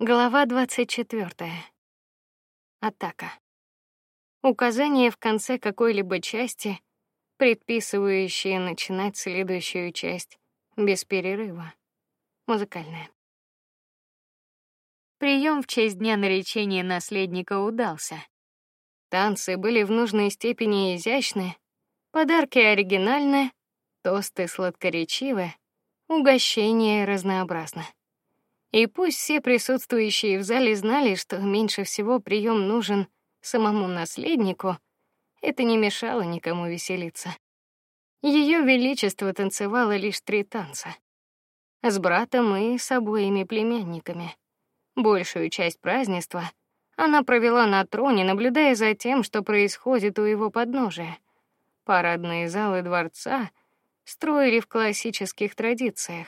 Глава 24. Атака. Указание в конце какой-либо части, предписывающее начинать следующую часть без перерыва. Музыкальная. Прием в честь дня наречения наследника удался. Танцы были в нужной степени изящны, подарки оригинальны, тосты сладкоречивы, угощения разнообразны. И пусть все присутствующие в зале знали, что меньше всего прием нужен самому наследнику, это не мешало никому веселиться. Ее величество танцевало лишь три танца с братом и с обоими племянниками. Большую часть празднества она провела на троне, наблюдая за тем, что происходит у его подножия. Парадные залы дворца строили в классических традициях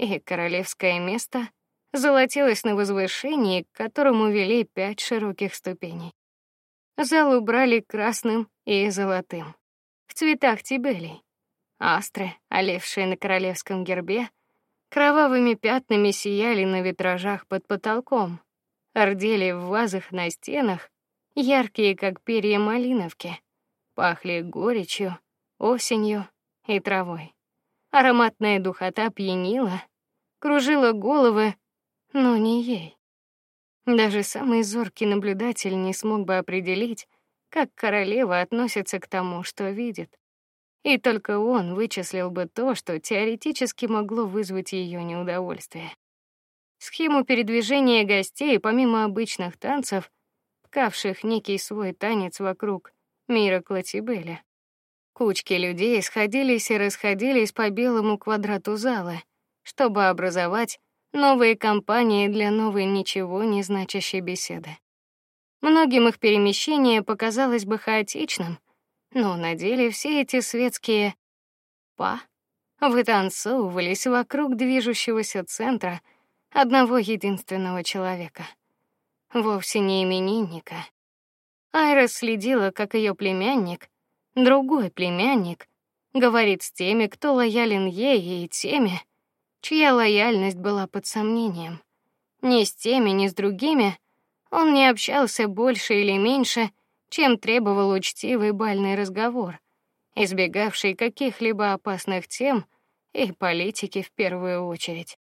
и королевское место золотилось на возвышении, к которому вели пять широких ступеней. Зал убрали красным и золотым, в цветах тибелей. Астры, олевшие на королевском гербе, кровавыми пятнами сияли на витражах под потолком, ордели в вазах на стенах, яркие, как перья малиновки, пахли горечью, осенью и травой. Ароматная духота пьянила, кружила головы, но не ей. Даже самый зоркий наблюдатель не смог бы определить, как королева относится к тому, что видит. И только он вычислил бы то, что теоретически могло вызвать ее неудовольствие. Схему передвижения гостей, помимо обычных танцев, ткавших некий свой танец вокруг мира Клотибеля. Кучки людей сходились и расходились по белому квадрату зала, чтобы образовать новые компании для новой ничего не значащей беседы. Многим их перемещение показалось бы хаотичным, но на деле все эти светские па вытанцовывались вокруг движущегося центра одного единственного человека, вовсе не именинника. Айра следила, как ее племянник, другой племянник, говорит с теми, кто лоялен ей, и теми, чья лояльность была под сомнением. Ни с теми, ни с другими он не общался больше или меньше, чем требовал учтивый бальный разговор, избегавший каких-либо опасных тем и политики в первую очередь.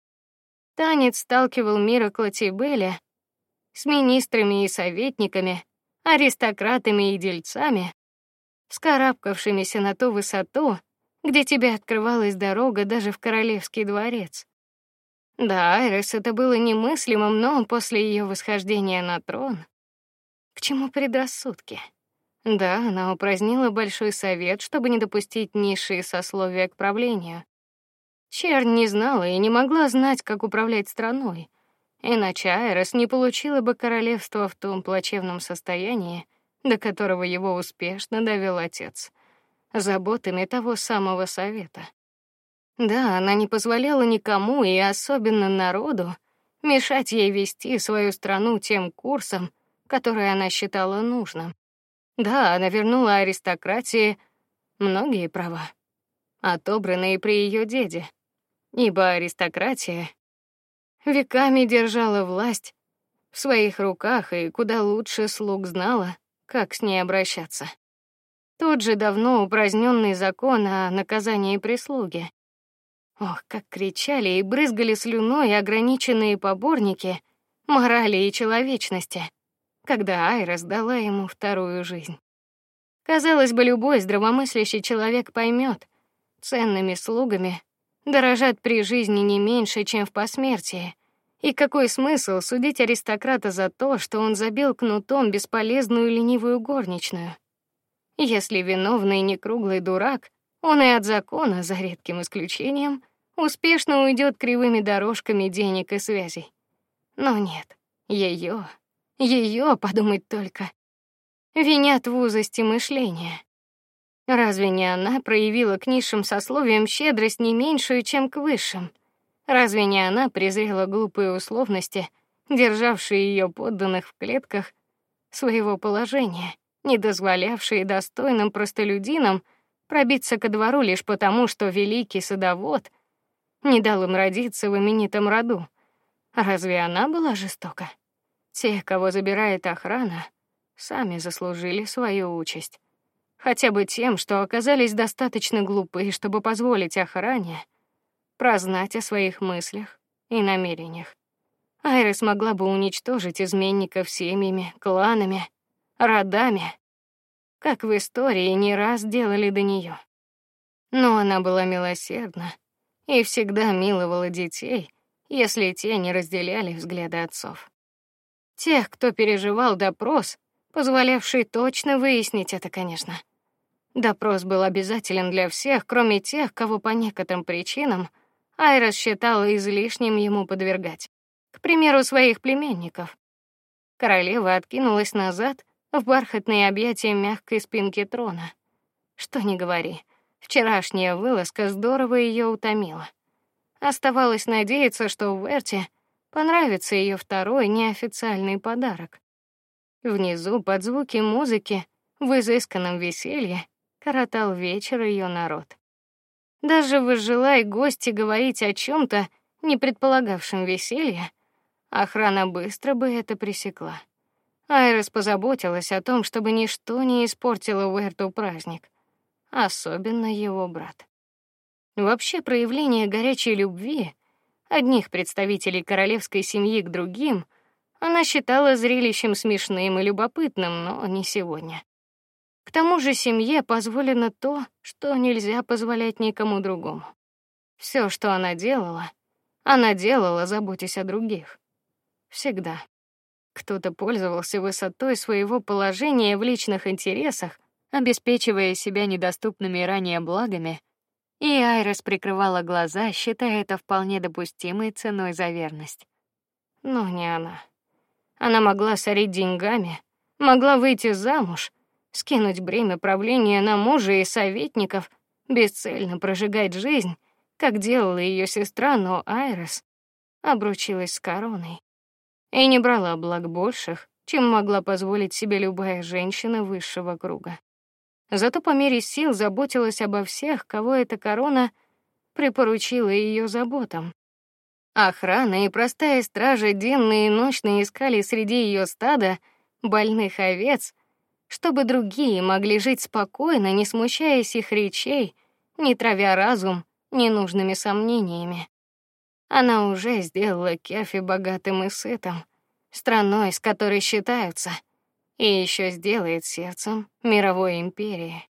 Танец сталкивал мира Клотибеля с министрами и советниками, аристократами и дельцами, вскарабкавшимися на ту высоту, где тебе открывалась дорога даже в королевский дворец. Да, Айрис это было немыслимым, но после ее восхождения на трон к чему предрассудки? Да, она упразднила большой совет, чтобы не допустить низшие сословия к правлению. Чернь не знала и не могла знать, как управлять страной, иначе Айрис не получила бы королевство в том плачевном состоянии, до которого его успешно довел отец заботами того самого совета. Да, она не позволяла никому и особенно народу мешать ей вести свою страну тем курсом, который она считала нужным. Да, она вернула аристократии многие права, отобранные при ее деде, ибо аристократия веками держала власть в своих руках и куда лучше слуг знала, как с ней обращаться. Тот же давно упраздненный закон о наказании прислуги. Ох, как кричали и брызгали слюной ограниченные поборники морали и человечности, когда Айра сдала ему вторую жизнь. Казалось бы, любой здравомыслящий человек поймет, ценными слугами дорожат при жизни не меньше, чем в посмертии. И какой смысл судить аристократа за то, что он забил кнутом бесполезную ленивую горничную? Если виновный не круглый дурак, он и от закона, за редким исключением, успешно уйдет кривыми дорожками денег и связей. Но нет, ее, ее, подумать только, винят в узости мышления. Разве не она проявила к низшим сословиям щедрость не меньшую, чем к высшим? Разве не она презрела глупые условности, державшие ее подданных в клетках своего положения? Не дозволявшие достойным простолюдинам пробиться ко двору лишь потому, что великий садовод не дал им родиться в именитом роду, Разве она была жестока? Те, кого забирает охрана, сами заслужили свою участь. Хотя бы тем, что оказались достаточно глупы, чтобы позволить охране прознать о своих мыслях и намерениях. Айрис могла бы уничтожить изменников семьями, кланами, родами, как в истории не раз делали до нее. Но она была милосердна и всегда миловала детей, если те не разделяли взгляды отцов. Тех, кто переживал допрос, позволявший точно выяснить это, конечно. Допрос был обязателен для всех, кроме тех, кого по некоторым причинам Айра считала излишним ему подвергать. К примеру, своих племянников. Королева откинулась назад в бархатные объятия мягкой спинки трона. Что ни говори, вчерашняя вылазка здорово ее утомила. Оставалось надеяться, что Верте понравится ее второй неофициальный подарок. Внизу под звуки музыки в изысканном веселье коротал вечер ее народ. Даже выжелай гости говорить о чем то не предполагавшем веселья, охрана быстро бы это пресекла. Айрис позаботилась о том, чтобы ничто не испортило Уэрту праздник, особенно его брат. Вообще проявление горячей любви одних представителей королевской семьи к другим она считала зрелищем смешным и любопытным, но не сегодня. К тому же семье позволено то, что нельзя позволять никому другому. Все, что она делала, она делала, заботясь о других. Всегда. Кто-то пользовался высотой своего положения в личных интересах, обеспечивая себя недоступными ранее благами, и Айрис прикрывала глаза, считая это вполне допустимой ценой за верность. Но не она. Она могла сорить деньгами, могла выйти замуж, скинуть бремя правления на мужа и советников, бесцельно прожигать жизнь, как делала ее сестра, но Айрис обручилась с короной и не брала благ больших, чем могла позволить себе любая женщина высшего круга. Зато по мере сил заботилась обо всех, кого эта корона припоручила ее заботам. Охрана и простая стража денно и ночно искали среди ее стада больных овец, чтобы другие могли жить спокойно, не смущаясь их речей, не травя разум ненужными сомнениями. Она уже сделала Кефи богатым и сытым, страной, с которой считаются, и еще сделает сердцем мировой империи.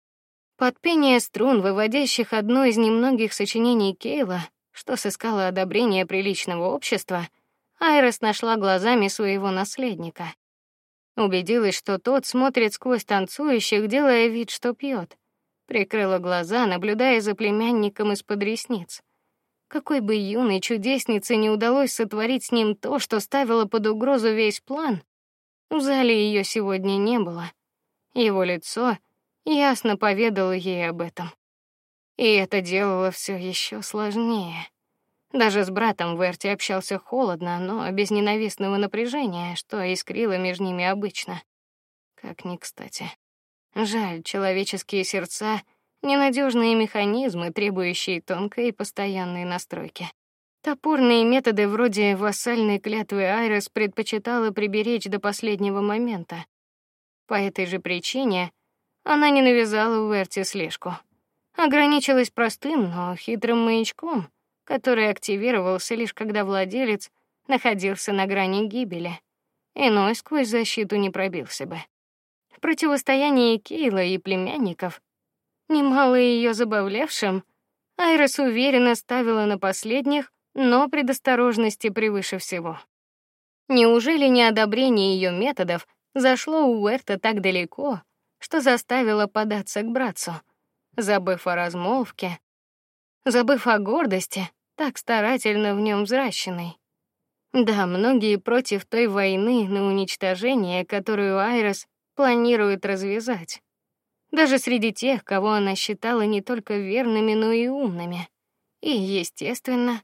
Под пение струн, выводящих одно из немногих сочинений Кейла, что сыскало одобрение приличного общества, Айрис нашла глазами своего наследника. Убедилась, что тот смотрит сквозь танцующих, делая вид, что пьет. Прикрыла глаза, наблюдая за племянником из-под ресниц. Какой бы юной чудеснице не удалось сотворить с ним то, что ставило под угрозу весь план, в зале ее сегодня не было. Его лицо ясно поведало ей об этом. И это делало все еще сложнее. Даже с братом Верти общался холодно, но без ненавистного напряжения, что искрило между ними обычно. Как ни кстати. Жаль, человеческие сердца ненадежные механизмы, требующие тонкой и постоянной настройки. Топорные методы вроде вассальной клятвы Айрес предпочитала приберечь до последнего момента. По этой же причине она не навязала Уэрти слежку. Ограничилась простым, но хитрым маячком, который активировался лишь когда владелец находился на грани гибели. Иной сквозь защиту не пробился бы. В противостоянии Кейла и племянников Немало ее забавлявшим, Айрис уверенно ставила на последних, но предосторожности превыше всего. Неужели неодобрение ее методов зашло у Уэрта так далеко, что заставило податься к братцу, забыв о размолвке, забыв о гордости, так старательно в нем взращенной? Да, многие против той войны на уничтожение, которую Айрис планирует развязать даже среди тех, кого она считала не только верными, но и умными. И, естественно,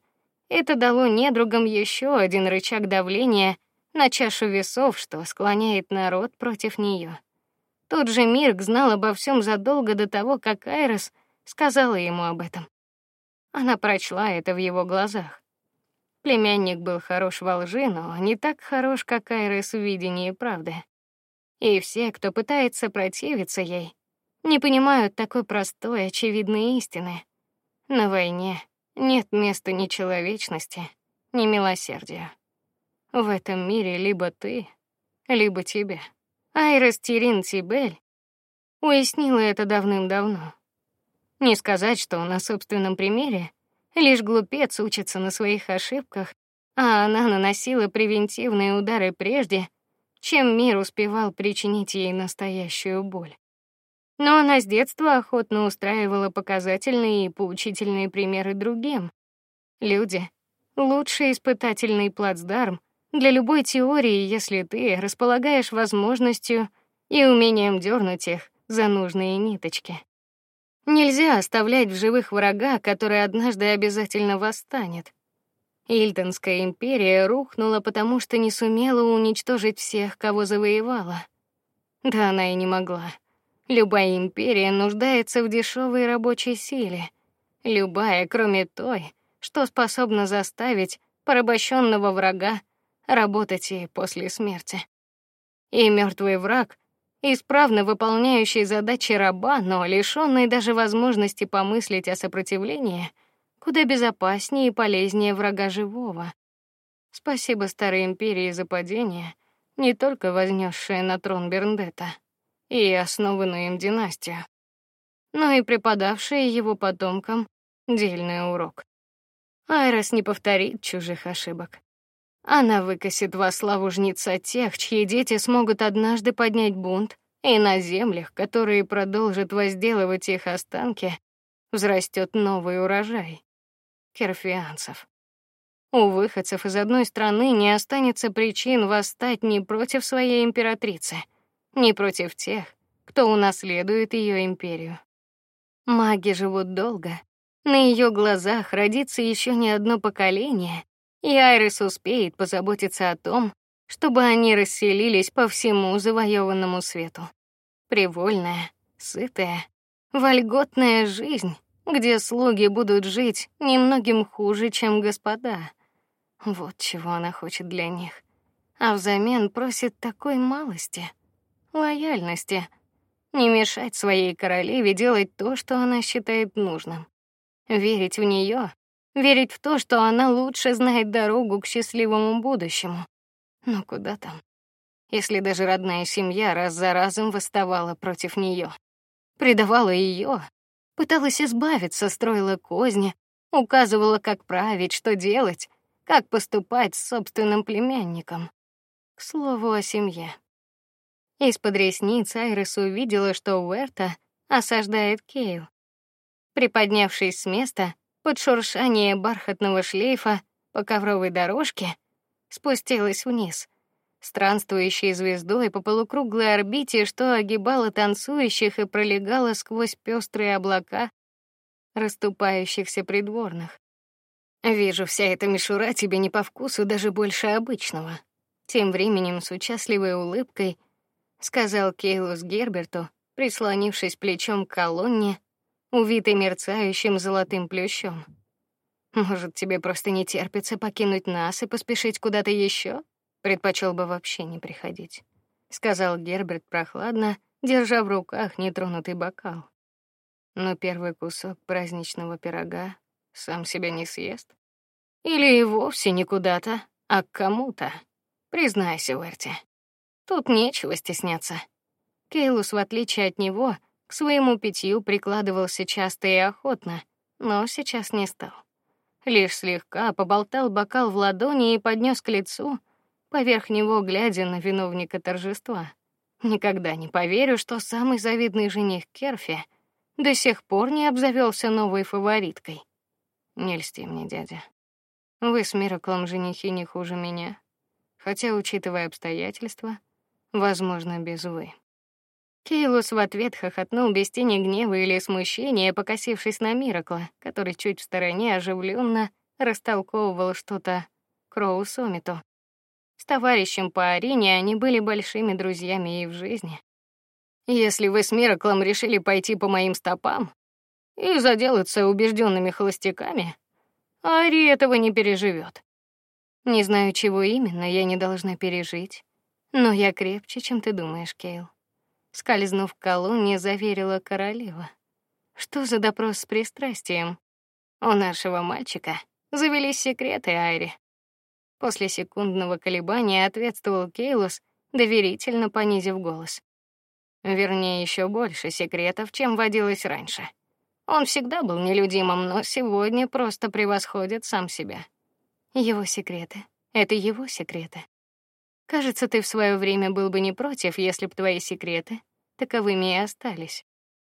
это дало недругам еще один рычаг давления на чашу весов, что склоняет народ против нее. Тот же Мирк знал обо всем задолго до того, как Айрис сказала ему об этом. Она прочла это в его глазах. Племянник был хорош во лжи, но не так хорош, как Айрес в видении правды. И все, кто пытается противиться ей, не понимают такой простой, очевидной истины. На войне нет места ни человечности, ни милосердия. В этом мире либо ты, либо тебе. Айрес Тирин Тибель уяснила это давным-давно. Не сказать, что на собственном примере лишь глупец учится на своих ошибках, а она наносила превентивные удары прежде, чем мир успевал причинить ей настоящую боль. Но она с детства охотно устраивала показательные и поучительные примеры другим. Люди лучший испытательный плацдарм для любой теории, если ты располагаешь возможностью и умением дернуть их за нужные ниточки. Нельзя оставлять в живых врага, который однажды обязательно восстанет. Ильтонская империя рухнула, потому что не сумела уничтожить всех, кого завоевала. Да она и не могла. Любая империя нуждается в дешевой рабочей силе. Любая, кроме той, что способна заставить порабощенного врага работать и после смерти. И мертвый враг, исправно выполняющий задачи раба, но лишённый даже возможности помыслить о сопротивлении, куда безопаснее и полезнее врага живого. Спасибо старой империи за падение, не только вознесшее на трон Берндета и основанную им династию, но и преподавшее его потомкам дельный урок. Айрос не повторит чужих ошибок. Она выкосит во славу жнеца тех, чьи дети смогут однажды поднять бунт, и на землях, которые продолжат возделывать их останки, взрастет новый урожай керфианцев. У выходцев из одной страны не останется причин восстать ни против своей императрицы, ни против тех, кто унаследует ее империю. Маги живут долго. На ее глазах родится еще не одно поколение, и Айрис успеет позаботиться о том, чтобы они расселились по всему завоеванному свету. Привольная, сытая, вольготная жизнь, где слуги будут жить немногим хуже, чем господа. Вот чего она хочет для них. А взамен просит такой малости лояльности, не мешать своей королеве делать то, что она считает нужным. Верить в нее верить в то, что она лучше знает дорогу к счастливому будущему. Но куда там? Если даже родная семья раз за разом восставала против нее, предавала ее, пыталась избавиться, строила козни, указывала, как править, что делать, как поступать с собственным племянником. К слову о семье. Из-под ресниц Айрис увидела, что Уэрта осаждает Кейл. Приподнявшись с места, под шуршание бархатного шлейфа по ковровой дорожке спустилась вниз, странствующей звездой по полукруглой орбите, что огибала танцующих и пролегала сквозь пестрые облака расступающихся придворных. Вижу, вся эта мишура тебе не по вкусу даже больше обычного. Тем временем с участливой улыбкой сказал Кейлус Герберту, прислонившись плечом к колонне увитый мерцающим золотым плющом. Может, тебе просто не терпится покинуть нас и поспешить куда-то еще? Предпочел бы вообще не приходить, сказал Герберт прохладно, держа в руках нетронутый бокал. Но первый кусок праздничного пирога сам себя не съест. Или и вовсе не куда-то, а к кому-то. Признайся, Уэрти. Тут нечего стесняться. Кейлус, в отличие от него, к своему питью прикладывался часто и охотно, но сейчас не стал. Лишь слегка поболтал бокал в ладони и поднес к лицу, поверх него глядя на виновника торжества. Никогда не поверю, что самый завидный жених Керфи до сих пор не обзавелся новой фавориткой. Не льсти мне, дядя. Вы с Мираклом женихи не хуже меня, хотя, учитывая обстоятельства, возможно, без вы. Кейлус в ответ хохотнул без тени гнева или смущения, покосившись на Миракла, который чуть в стороне оживленно растолковывал что-то Кроу Сомиту. С товарищем по арене они были большими друзьями и в жизни. Если вы с Мираклом решили пойти по моим стопам и заделаться убежденными холостяками, Ари этого не переживет. Не знаю, чего именно я не должна пережить, но я крепче, чем ты думаешь, Кейл. Скользнув к колонне, заверила королева. Что за допрос с пристрастием? У нашего мальчика завелись секреты Айри. После секундного колебания ответствовал Кейлус, доверительно понизив голос. Вернее, еще больше секретов, чем водилось раньше. Он всегда был нелюдимым, но сегодня просто превосходит сам себя. Его секреты это его секреты. Кажется, ты в свое время был бы не против, если б твои секреты таковыми и остались.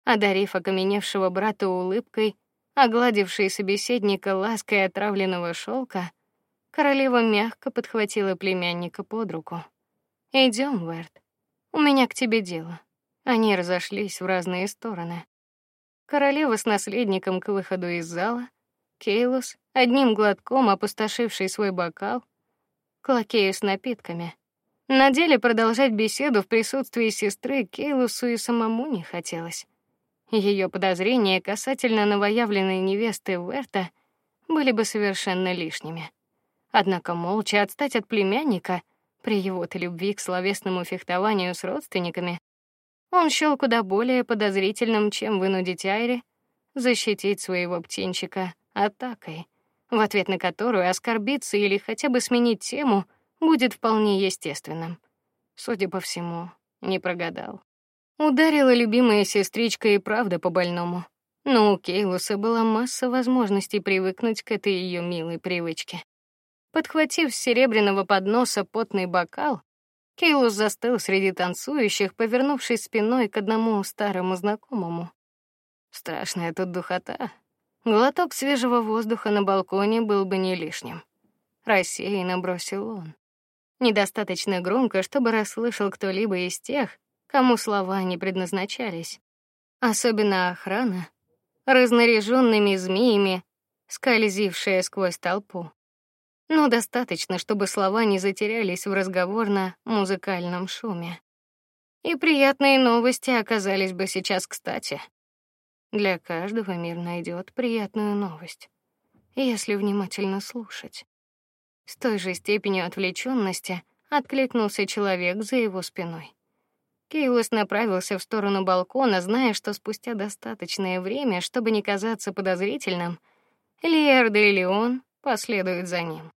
Одарив окаменевшего брата улыбкой, огладившей собеседника лаской отравленного шелка, королева мягко подхватила племянника под руку. Идем, Верт. У меня к тебе дело. Они разошлись в разные стороны. Королева с наследником к выходу из зала, Кейлус, одним глотком опустошивший свой бокал, к лакею с напитками. На деле продолжать беседу в присутствии сестры Кейлусу и самому не хотелось. Ее подозрения касательно новоявленной невесты Верта были бы совершенно лишними. Однако молча отстать от племянника при его-то любви к словесному фехтованию с родственниками он счёл куда более подозрительным, чем вынудить Айри защитить своего птенчика атакой, в ответ на которую оскорбиться или хотя бы сменить тему будет вполне естественным. Судя по всему, не прогадал. Ударила любимая сестричка и правда по больному. Но у Кейлуса была масса возможностей привыкнуть к этой ее милой привычке. Подхватив с серебряного подноса потный бокал, Кейлус застыл среди танцующих, повернувшись спиной к одному старому знакомому. Страшная тут духота. Глоток свежего воздуха на балконе был бы не лишним. Рассеянно бросил он. Недостаточно громко, чтобы расслышал кто-либо из тех, кому слова не предназначались. Особенно охрана, разнаряженными змеями, скользившая сквозь толпу но достаточно, чтобы слова не затерялись в разговорно-музыкальном шуме. И приятные новости оказались бы сейчас кстати. Для каждого мир найдет приятную новость, если внимательно слушать. С той же степенью отвлеченности откликнулся человек за его спиной. Кейлус направился в сторону балкона, зная, что спустя достаточное время, чтобы не казаться подозрительным, Лиэр де Леон последует за ним.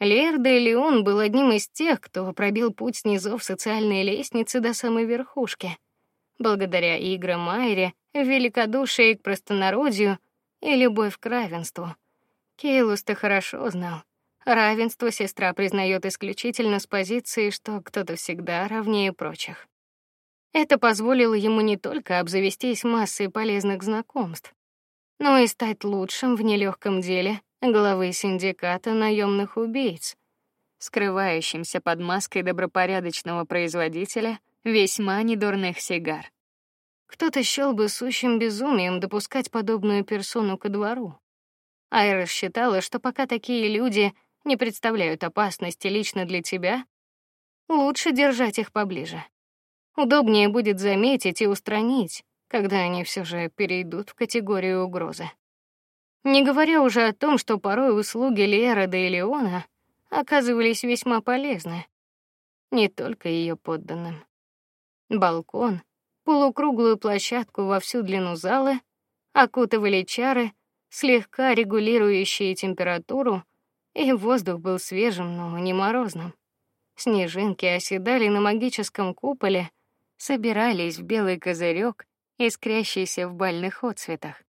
Лер де Леон был одним из тех, кто пробил путь с низов социальной лестницы до самой верхушки. Благодаря играм Майре, великодушие к простонародью и любовь к равенству. Кейлус-то хорошо знал. Равенство сестра признает исключительно с позиции, что кто-то всегда равнее прочих. Это позволило ему не только обзавестись массой полезных знакомств, но и стать лучшим в нелегком деле главы синдиката наемных убийц, скрывающимся под маской добропорядочного производителя весьма недурных сигар. Кто-то счёл бы сущим безумием допускать подобную персону ко двору. Айра считала, что пока такие люди не представляют опасности лично для тебя, лучше держать их поближе. Удобнее будет заметить и устранить, когда они все же перейдут в категорию угрозы. Не говоря уже о том, что порой услуги Лера де Леона оказывались весьма полезны не только ее подданным. Балкон, полукруглую площадку во всю длину зала окутывали чары, слегка регулирующие температуру, и воздух был свежим, но не морозным. Снежинки оседали на магическом куполе, собирались в белый козырек, искрящийся в бальных отцветах.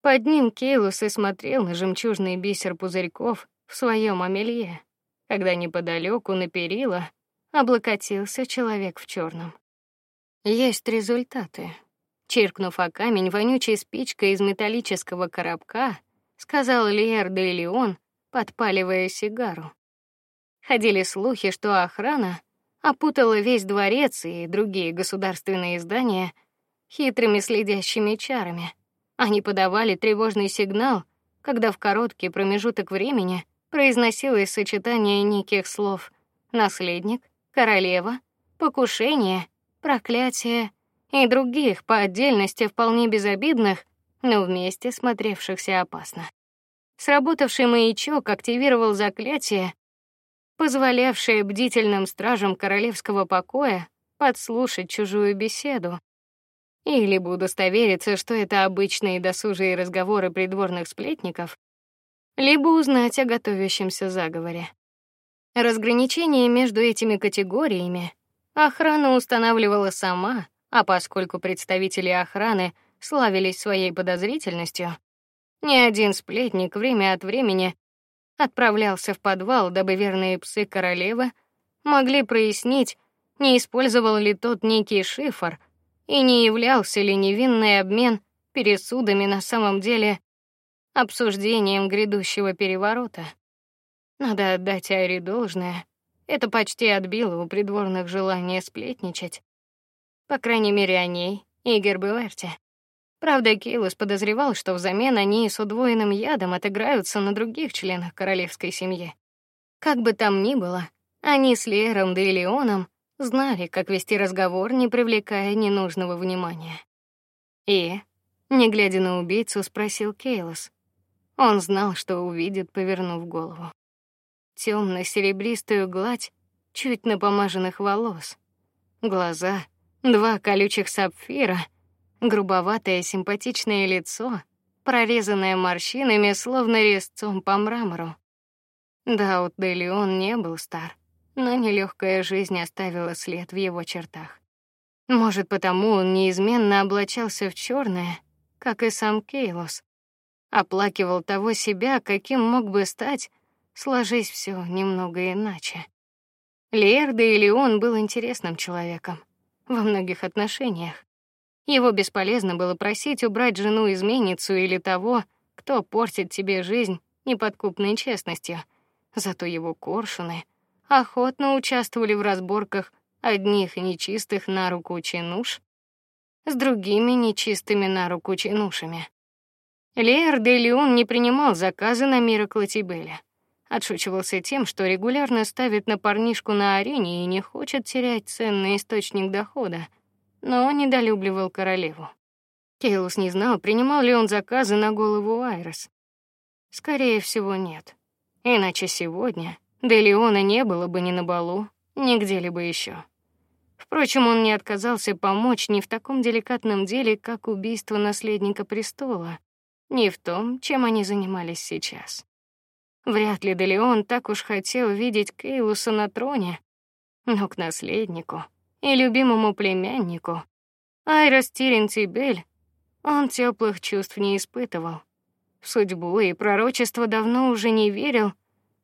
Под ним Кейлус и смотрел на жемчужный бисер пузырьков в своем амелье, когда неподалеку на перила облокотился человек в черном. Есть результаты. Чиркнув о камень вонючей спичкой из металлического коробка, сказал Лиер де Леон, подпаливая сигару. Ходили слухи, что охрана опутала весь дворец и другие государственные здания хитрыми следящими чарами. Они подавали тревожный сигнал, когда в короткий промежуток времени произносилось сочетание неких слов: наследник, королева, покушение, проклятие и других по отдельности вполне безобидных, но вместе смотревшихся опасно. Сработавший маячок активировал заклятие, позволявшее бдительным стражам королевского покоя подслушать чужую беседу. Или бы удостовериться, что это обычные досужие разговоры придворных сплетников, либо узнать о готовящемся заговоре. Разграничение между этими категориями охрана устанавливала сама, а поскольку представители охраны славились своей подозрительностью, ни один сплетник время от времени отправлялся в подвал, дабы верные псы королевы могли прояснить, не использовал ли тот некий шифр и не являлся ли невинный обмен пересудами на самом деле обсуждением грядущего переворота. Надо отдать Айре должное. Это почти отбило у придворных желание сплетничать. По крайней мере, о ней и Герберте. Правда, Кейлус подозревал, что взамен они с удвоенным ядом отыграются на других членах королевской семьи. Как бы там ни было, они с Лером да и Леоном знали, как вести разговор, не привлекая ненужного внимания. И, не глядя на убийцу, спросил Кейлус. Он знал, что увидит, повернув голову темно серебристую гладь чуть напомаженных волос, глаза, два колючих сапфира, грубоватое симпатичное лицо, прорезанное морщинами, словно резцом по мрамору. Да, вот Делион не был стар, но нелегкая жизнь оставила след в его чертах. Может, потому он неизменно облачался в черное, как и сам Кейлос, оплакивал того себя, каким мог бы стать, сложись все немного иначе. Лерда или он был интересным человеком во многих отношениях. Его бесполезно было просить убрать жену-изменницу или того, кто портит тебе жизнь неподкупной честностью. Зато его коршуны охотно участвовали в разборках одних нечистых на руку чинуш с другими нечистыми на руку чинушами. Лер де Леон не принимал заказы на Мира Клотибеля отшучивался тем, что регулярно ставит на парнишку на арене и не хочет терять ценный источник дохода, но недолюбливал королеву. Кейлус не знал, принимал ли он заказы на голову Айрес. Скорее всего, нет. Иначе сегодня Делеона не было бы ни на балу, ни где-либо еще. Впрочем, он не отказался помочь ни в таком деликатном деле, как убийство наследника престола, ни в том, чем они занимались сейчас. Вряд ли Делеон так уж хотел видеть Кейлуса на троне, но к наследнику и любимому племяннику Айрос Тирентибель он теплых чувств не испытывал. В судьбу и пророчество давно уже не верил,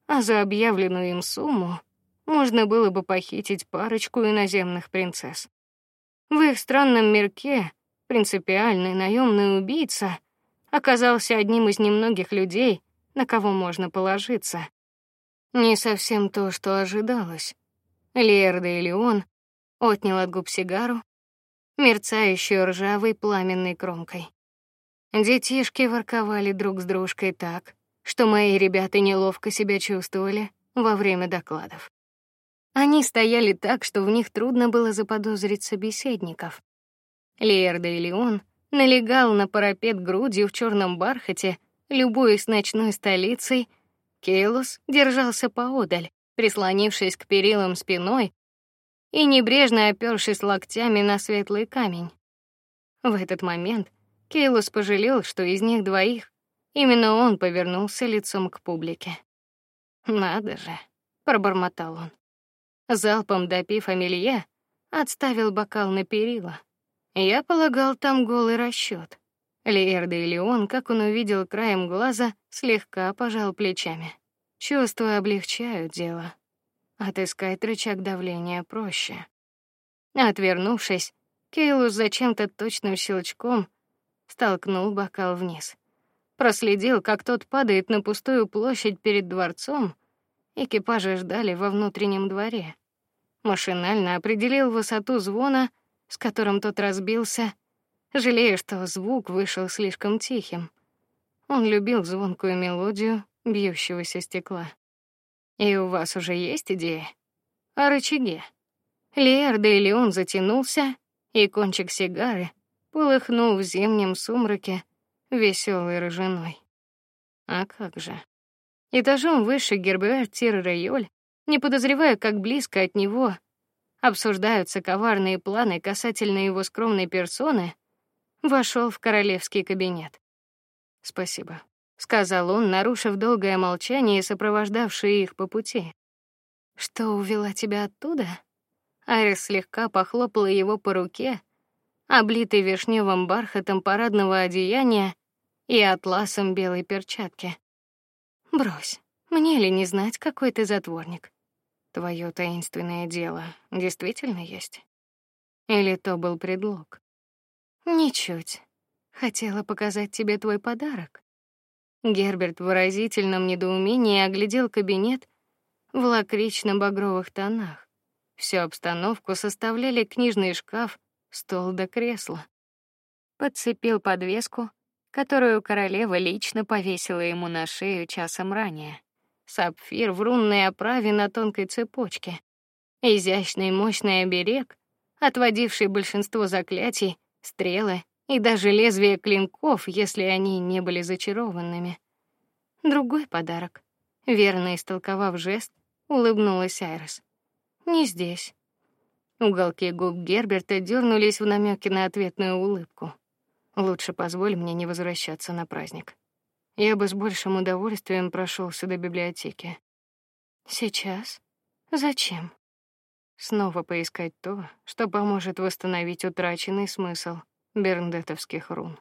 а за объявленную им сумму можно было бы похитить парочку иноземных принцесс. В их странном мирке принципиальный наемный убийца оказался одним из немногих людей, на кого можно положиться. Не совсем то, что ожидалось. Лерда или он отнял от губ сигару, мерцающую ржавой пламенной кромкой. Детишки ворковали друг с дружкой так, что мои ребята неловко себя чувствовали во время докладов. Они стояли так, что в них трудно было заподозрить собеседников. Лерда или он налегал на парапет грудью в черном бархате любуясь ночной столицей, Кейлус держался поодаль, прислонившись к перилам спиной и небрежно опёршись локтями на светлый камень. В этот момент Кейлус пожалел, что из них двоих именно он повернулся лицом к публике. Надо же, пробормотал он. Залпом допив Амелье, отставил бокал на перила. Я полагал, там голый расчёт. Лиерда и Леон, как он увидел краем глаза, слегка пожал плечами. Чувства облегчают дело. Отыскать рычаг давления проще. Отвернувшись, Кейлус зачем-то точным щелчком столкнул бокал вниз. Проследил, как тот падает на пустую площадь перед дворцом. Экипажи ждали во внутреннем дворе. Машинально определил высоту звона, с которым тот разбился, жалея, что звук вышел слишком тихим. Он любил звонкую мелодию бьющегося стекла. И у вас уже есть идея о рычаге? Леарда или он затянулся, и кончик сигары полыхнул в зимнем сумраке веселой рыжиной. А как же? Этажом выше Гербер Тир-Райоль не подозревая, как близко от него обсуждаются коварные планы касательно его скромной персоны, вошел в королевский кабинет. "Спасибо", сказал он, нарушив долгое молчание, сопровождавшее их по пути. "Что увела тебя оттуда?" Айрис слегка похлопала его по руке, облитой вишневым бархатом парадного одеяния и атласом белой перчатки. Брось, мне ли не знать, какой ты затворник? Твое таинственное дело действительно есть? Или то был предлог? Ничуть. Хотела показать тебе твой подарок. Герберт в выразительном недоумении оглядел кабинет в лакрично-багровых тонах. Всю обстановку составляли книжный шкаф, стол да кресло. Подцепил подвеску, которую королева лично повесила ему на шею часом ранее. Сапфир в рунной оправе на тонкой цепочке. Изящный мощный оберег, отводивший большинство заклятий, стрелы и даже лезвия клинков, если они не были зачарованными. Другой подарок. Верно истолковав жест, улыбнулась Айрис. Не здесь. Уголки губ Герберта дернулись в намеке на ответную улыбку. Лучше позволь мне не возвращаться на праздник. Я бы с большим удовольствием прошелся до библиотеки. Сейчас? Зачем? Снова поискать то, что поможет восстановить утраченный смысл берндетовских рун.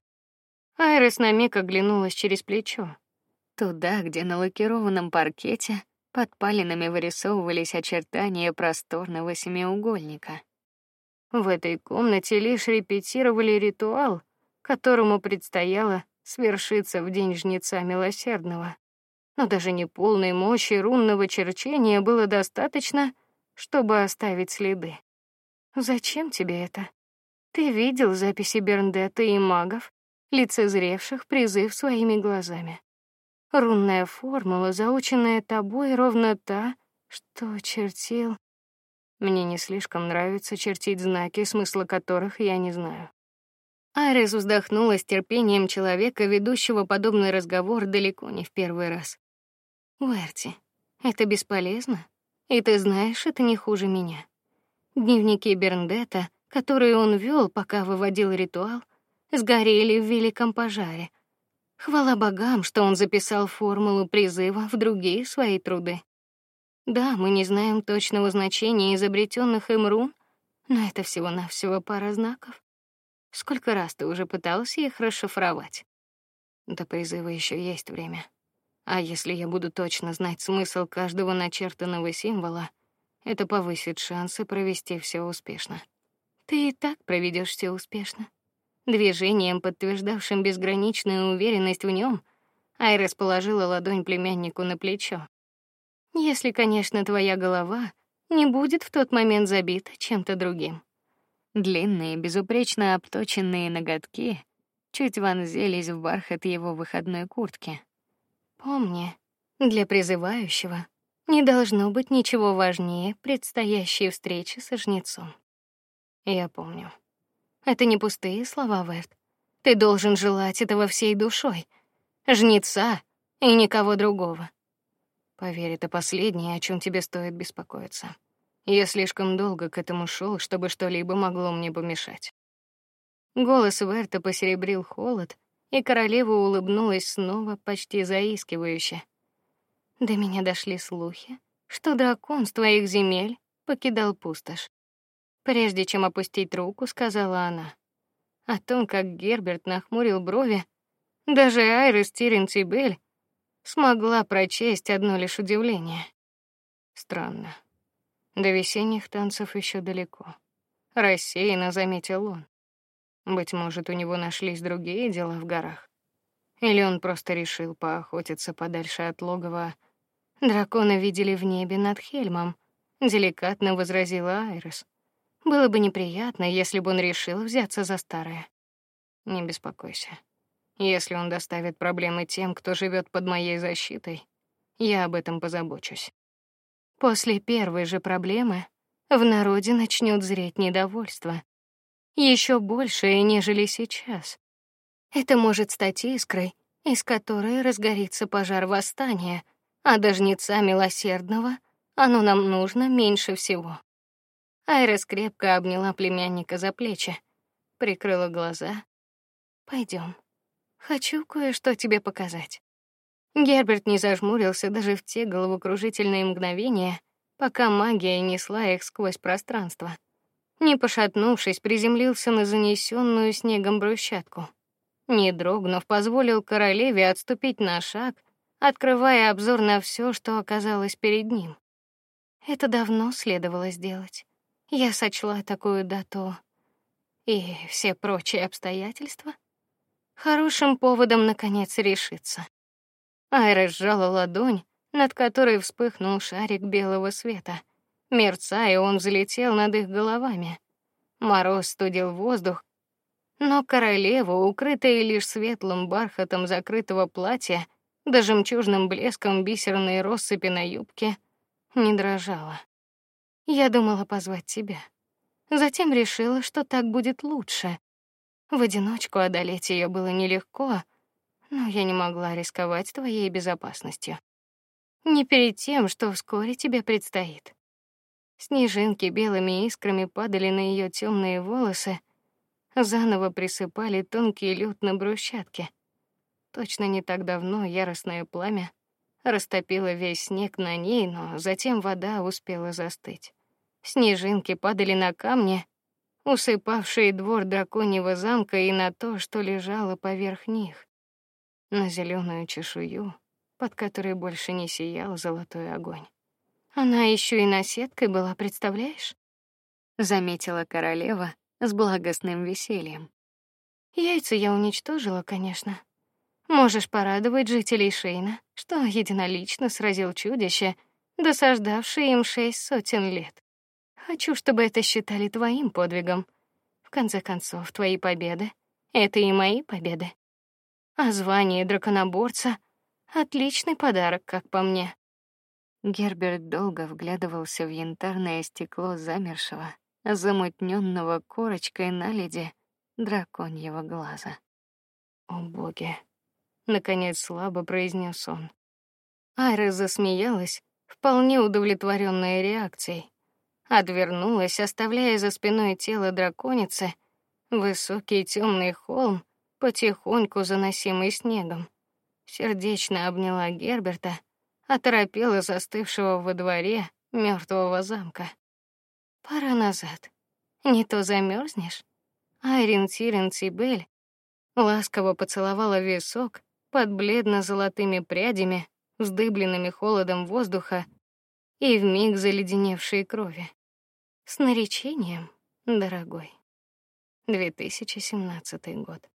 Айрис на миг оглянулась через плечо, туда, где на лакированном паркете под палинами вырисовывались очертания просторного семиугольника. В этой комнате лишь репетировали ритуал, которому предстояло свершиться в день жнеца милосердного. Но даже не полной мощи рунного черчения было достаточно, чтобы оставить следы. Зачем тебе это? Ты видел записи Берндетта и магов, лицезревших призыв своими глазами. Рунная формула, заученная тобой, ровно та, что чертил. Мне не слишком нравится чертить знаки, смысла которых я не знаю. Арис вздохнула с терпением человека, ведущего подобный разговор далеко не в первый раз. Уэрти, это бесполезно, и ты знаешь, это не хуже меня. Дневники Берндета, которые он вел, пока выводил ритуал, сгорели в великом пожаре. Хвала богам, что он записал формулу призыва в другие свои труды. Да, мы не знаем точного значения изобретенных им рун, но это всего-навсего пара знаков. Сколько раз ты уже пытался их расшифровать? До призыва еще есть время. А если я буду точно знать смысл каждого начертанного символа, это повысит шансы провести все успешно. Ты и так проведешь все успешно. Движением, подтверждавшим безграничную уверенность в нем, Айрис положила ладонь племяннику на плечо. Если, конечно, твоя голова не будет в тот момент забита чем-то другим. Длинные, безупречно обточенные ноготки чуть вонзились в бархат его выходной куртки. Помни, для призывающего не должно быть ничего важнее предстоящей встречи со жнецом. Я помню. Это не пустые слова, Верт. Ты должен желать этого всей душой. Жнеца и никого другого. Поверь, это последнее, о чем тебе стоит беспокоиться. Я слишком долго к этому шел, чтобы что-либо могло мне помешать. Голос Верта посеребрил холод, и королева улыбнулась снова почти заискивающе. До меня дошли слухи, что дракон с твоих земель покидал пустошь. Прежде чем опустить руку, сказала она. О том, как Герберт нахмурил брови, даже Айрис Тиренцибель смогла прочесть одно лишь удивление. Странно. До весенних танцев еще далеко. Рассеянно заметил он. Быть может, у него нашлись другие дела в горах. Или он просто решил поохотиться подальше от логова. Дракона видели в небе над Хельмом, деликатно возразила Айрис. Было бы неприятно, если бы он решил взяться за старое. Не беспокойся. Если он доставит проблемы тем, кто живет под моей защитой, я об этом позабочусь. После первой же проблемы в народе начнет зреть недовольство, еще большее, нежели сейчас. Это может стать искрой, из которой разгорится пожар восстания, а до жнеца милосердного Оно нам нужно меньше всего. Айрис крепко обняла племянника за плечи, прикрыла глаза. Пойдем. Хочу кое-что тебе показать. Герберт не зажмурился даже в те головокружительные мгновения, пока магия несла их сквозь пространство. Не пошатнувшись, приземлился на занесенную снегом брусчатку. Не дрогнув, позволил королеве отступить на шаг, открывая обзор на все, что оказалось перед ним. Это давно следовало сделать. Я сочла такую дату и все прочие обстоятельства хорошим поводом наконец решиться. Айра сжала ладонь, над которой вспыхнул шарик белого света. Мерцая, он взлетел над их головами. Мороз студил воздух, но королева, укрытая лишь светлым бархатом закрытого платья, да жемчужным блеском бисерной россыпи на юбке, не дрожала. Я думала позвать тебя. Затем решила, что так будет лучше. В одиночку одолеть ее было нелегко, но я не могла рисковать твоей безопасностью. Не перед тем, что вскоре тебе предстоит. Снежинки белыми искрами падали на ее темные волосы, заново присыпали тонкий лед на брусчатке. Точно не так давно яростное пламя растопило весь снег на ней, но затем вода успела застыть. Снежинки падали на камни, усыпавшие двор драконьего замка и на то, что лежало поверх них на зеленую чешую, под которой больше не сиял золотой огонь. Она еще и наседкой была, представляешь? заметила королева с благостным весельем. Яйца я уничтожила, конечно. Можешь порадовать жителей Шейна, что единолично сразил чудище, досаждавшее им шесть сотен лет. Хочу, чтобы это считали твоим подвигом. В конце концов, твои победы это и мои победы а звание драконоборца отличный подарок, как по мне. Герберт долго вглядывался в янтарное стекло замершего, замутненного корочкой наледи драконьего глаза. О боги, наконец слабо произнес он. Айра засмеялась, вполне удовлетворенная реакцией, отвернулась, оставляя за спиной тело драконицы высокий темный холм потихоньку заносимый снегом. Сердечно обняла Герберта, оторопела застывшего во дворе мертвого замка. Пора назад. Не то замерзнешь. Айрин Тирен Тибель ласково поцеловала висок под бледно-золотыми прядями, вздыбленными холодом воздуха и вмиг заледеневшей крови. С наречением, дорогой. 2017 год.